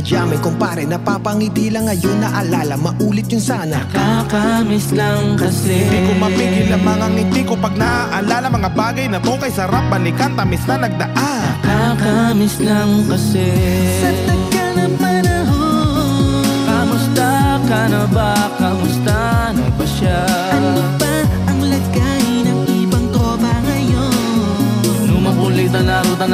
binilang kadyamay Kumpare napapangiti lang ngayon Naalala maulit yun sana. Kakamiss lang kasi. Hindi ko mapigil ang mga ngiti ko pag naaalala Mga bagay na to kay sarap balikan Tamis na nagdaan. Kakamiss lang kasi. Sa tagal ng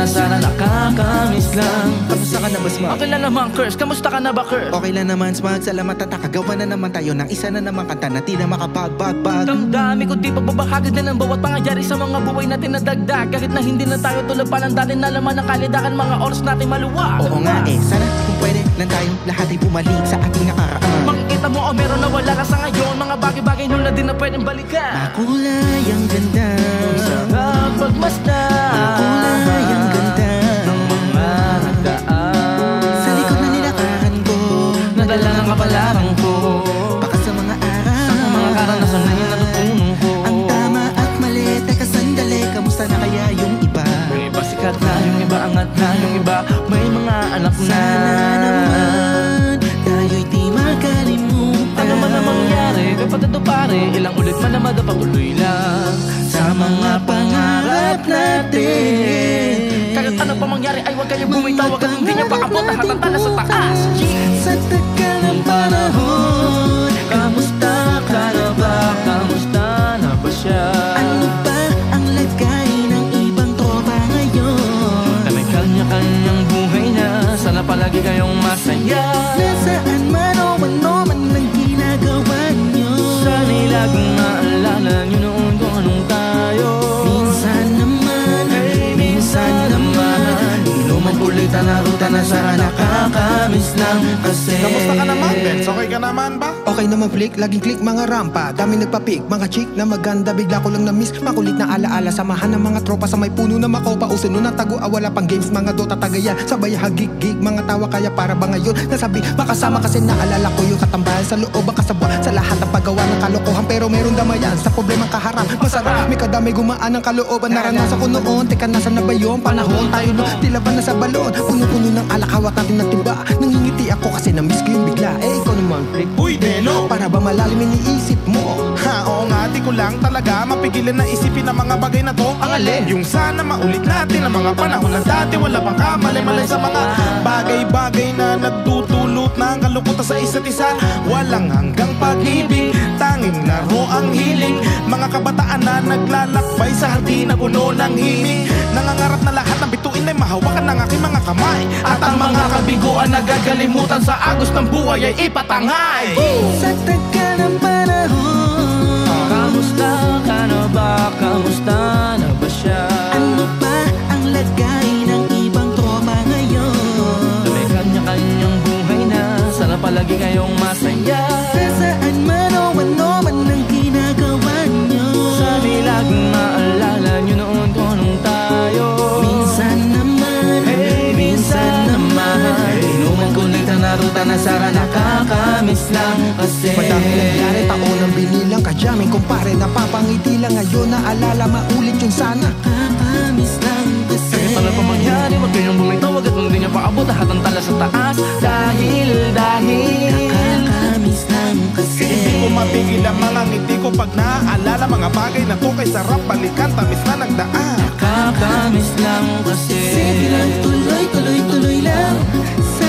sana nakakamiss lang. Kamusta ka na ba smart? Okay lang naman, Curse. Kamusta ka na ba, Curse? Okay lang naman smart Salamat at nakagawa na naman tayo Ng isa na naman kanta na tila makabagbag-bag Damdami ko di pagbabahagi na ng bawat pangyayari sa mga buhay natin na dagdag. Kahit na hindi na tayo tulad pa ng dati na laman ng kalidakan Mga oras natin maluwag. Oo nga eh. Sana kung pwede lang tayong lahat ay bumalik sa ating nakaraan. Makikita mo o meron na wala ka sa ngayon. Mga bagay-bagay nun na din na pwedeng balikan. Makulay ang ganda. Sarap pagmasdan Makulay anak na. Sana naman Tayo'y di makalimutan. Ano man ang mangyari, kapatid o pare Ilang ulit man naman patuloy lang. Sa mga pangarap natin. Kahit ano pa mangyari ay huwag kayong bumitaw Huwag hindi niya paabot na hatantala sa taas. Sa tagal ng panahon Kamusta Di kayong masaya. Na na sana nakakamiss lang kasi. Kamusta ka naman, Benz? Okay ka naman ba? Okay naman flick, laging click mga rampa. Dami nagpapik, mga chick na maganda Bigla ko lang na-miss, makulit na alaala Samahan ng mga tropa sa may puno na makopa Uso nun ang tago, ah, wala pang games Mga dota tagayan, sabay hagig-gig Mga tawa kaya para ba ngayon? Nasabi, makasama kasi naalala ko yung katambayan Sa loob kasabwa, sa lahat ng paggawa ng kalokohan. Pero meron damayan, sa problemang kaharap. Masarap, may kadamay gumaan ng kalooban. Naranasan ko noon, teka nasa na ba yun? Panahon? Tayo no, tila ba nasa balon? Puno-puno ng alak, hawak natin ng timba Nangingiti ako kasi na-miss ko yung bigla Eh, ikaw naman flick Uy, Delo! para ba malalim iniisip mo? Ha, oo nga, di ko lang talaga mapigilan na isipin ang mga bagay na to Ang alin? Yung sana maulit natin ang mga panahon na dati Wala pang kamalay-malay sa mga bagay-bagay na nagdudulot ng kalukutan sa isa't isa Walang hanggang pag-ibig, tanging laro. Ang hiling Mga kabataan na naglalakbay sa hardin na puno ng himig Nangangarap na lahat ng bituin ay mahawakan ng aking mga kamay. At ang mga kabiguan na gagalimutan sa agos ng buhay ay ipatangay. Sa tagal ng panahon Kamusta ka na ba? Kamusta kulit na sana nakakamiss lang kasi. Madami nangyari taon ang binilang kadyaming Kumpare napapangiti lang. Ngayon Naalala maulit yung sana. Kakamiss lang kasi. Kahit ano pa mangyari, huwag kayong bumitaw. At hindi niya paabot. Lahat ng tala sa taas. Dahil, dahil. Kakamiss lang kasi. Hindi ko mapigil ang mga ngiti ko pag naaalala Mga bagay na to kay sarap balikan. Tamis na nagdaan. Kakamiss lang kasi. Sige lang, tuloy, tuloy, tuloy lang. Sana'y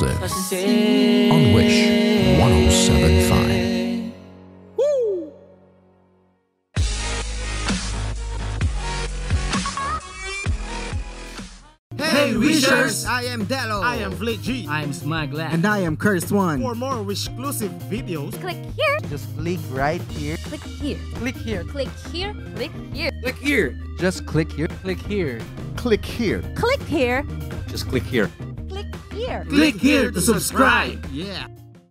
Wish Exclusive kasi on Wish 1075. Hey Wishers! I am Delo. I am Fleet G. I'm Smagla And I am Cursed One. For more exclusive videos, Click here, Just click right here. click here, Click here. click here, click here, Click here. Just click here. Click here. click here. click here, Just click here. Click here. Click here to subscribe. Yeah.